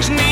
things need